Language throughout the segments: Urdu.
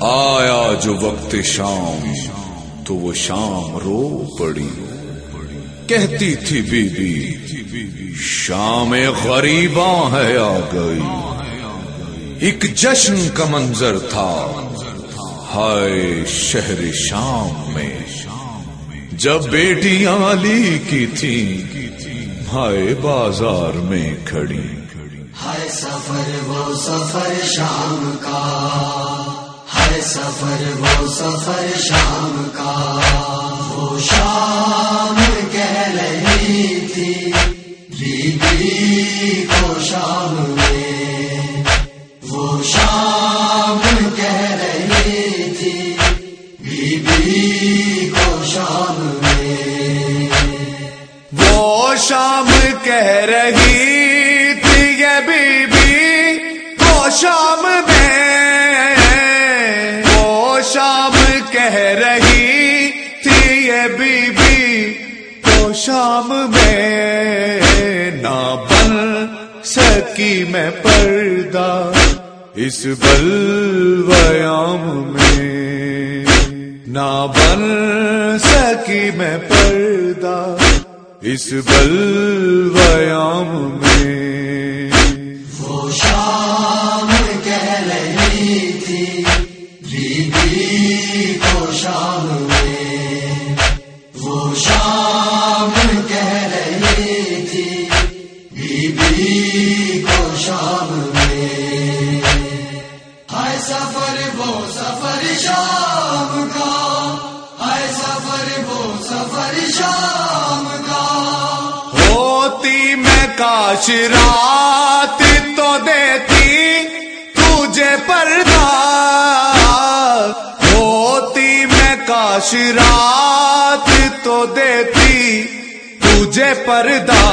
آیا جو وقت شام، تو وہ شام رو پڑی۔ کہتی تھی بی بی شام غریباں ہے آ گئی۔ ایک جشن کا منظر تھا۔ ہائے شہر شام میں۔ جب بیٹی علی کی تھی ہائے بازار میں کھڑی۔ ہائے سفر، وہ سفر شام کا۔ سفر وہ سفر شام کا۔ وہ شام کہہ رہی تھی بی کو شام شام میں نہ بن سکی میں پردہ اس بلویام میں نہ بن سکی میں پردہ اس بلویام میں وہ شام کہہ رہی تھی بی بی کو شام سفر شام کا۔ ہائے سفر، وہ سفر شام کا۔ ہوتی میں کاش رات تو دیتی تجھے پردہ۔ ہوتی میں کاش رات تو دیتی تجھے پردہ۔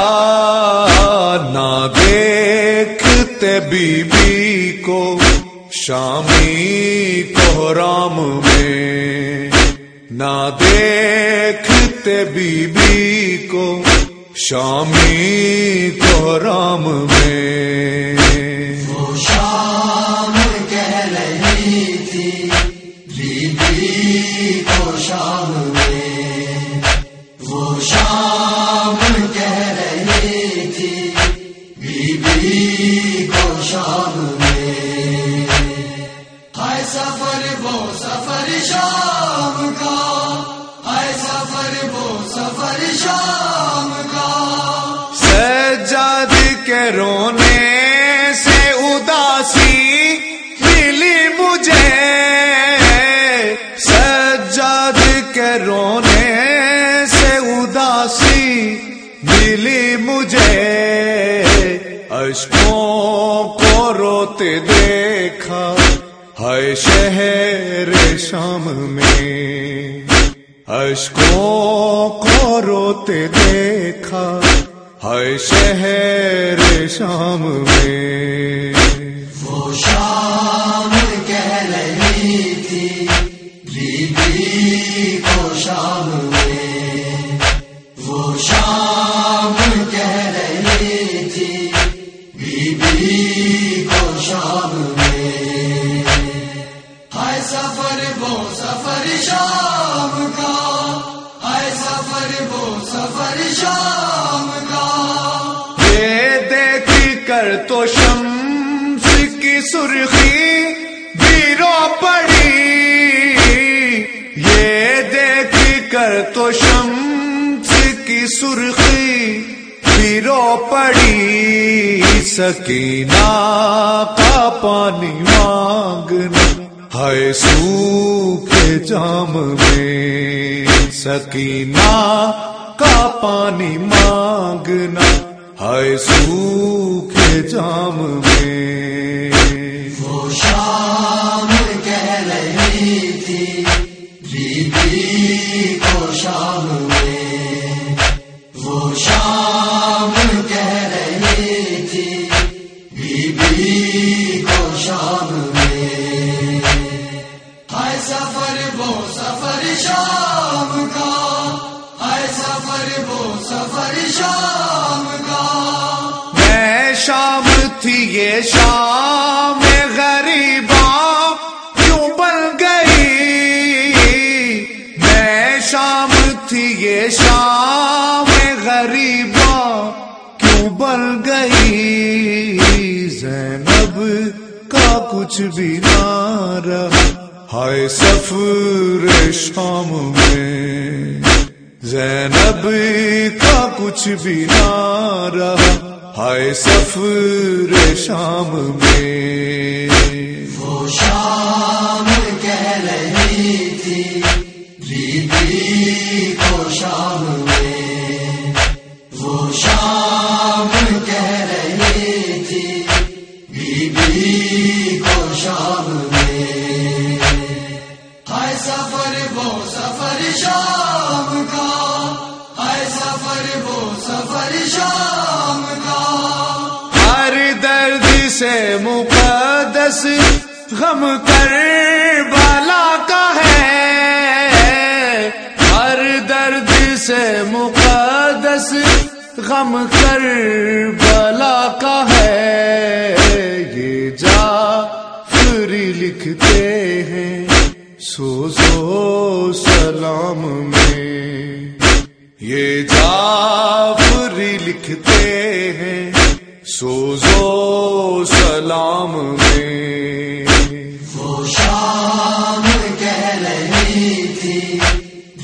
نہ دیکھتے بی بی کو۔ شامی کو رام میں۔ نہ دیکھتے بی بی کو شامی کو رام میں۔ وہ شام کہہ رہی تھی بی بی کو شام میں۔ سفر شام کا ہائے سفر وہ سفر شام کا۔ سجاد کے رونے سے اداسی ملی مجھے۔ سجاد کے رونے سے اداسی ملی مجھے۔ اشکوں کو روتے دیکھا شام میں اشکوں کو روتے دیکھا ہے شہر شام میں۔ وہ شام کہہ رہی تھی، بی بی کو شام میں۔ وہ شام شام کا یہ دیکھ کر تو شمس کی سرخی بھی رو پڑی یہ دیکھ کر تو شمس کی سرخی بھی رو پڑی سکینہ کا پانی مانگنا ہے سوکھے جام میں سکینہ کا پانی مانگنا۔ ہے سوکھے جام میں یہ شام غریباں کیوں بن گئی؟ میں شام تھی، یہ شام غریباں کیوں بن گئی؟ زینب کا کچھ بھی نہ رہا۔ ہائے سفر شام میں۔ زینب کا کچھ بھی نہ رہا۔ ہائے سفر شام میں۔ وہ شام کہہ رہی تھی بی کو شام میں۔ مقدس غم کر بالا کا ہے۔ ہر درد سے مقدس غم کر بالا کا ہے۔ یہ جا فری لکھتے ہیں سوزو سلام میں۔ یہ جعفری لکھتے ہیں سوزو سلام میں۔ وہ شام کہہ رہی تھی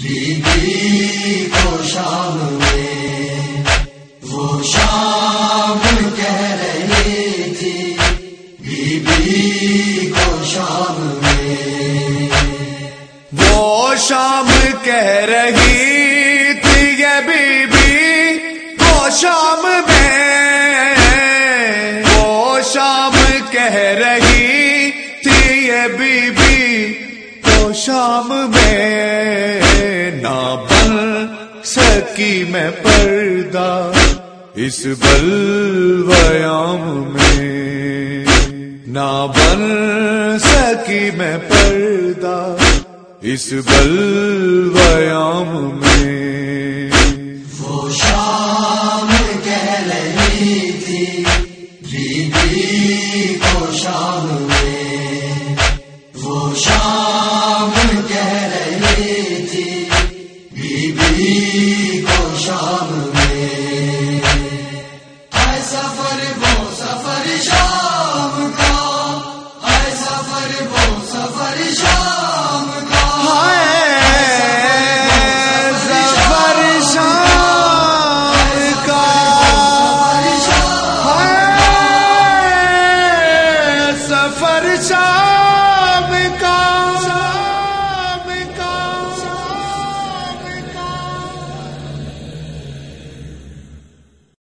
بی بی کو شام میں۔ وہ شام کہہ رہی تھی بی بی کو شام میں۔ وہ شام کہہ رہی تھی یہ بی بی وہ شام میں۔ شام میں نہ بن سکی میں پردہ اس بلویام میں نہ بن سکی میں پردہ اس بلویام میں وہ شام